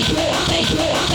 Make more, take me, make more,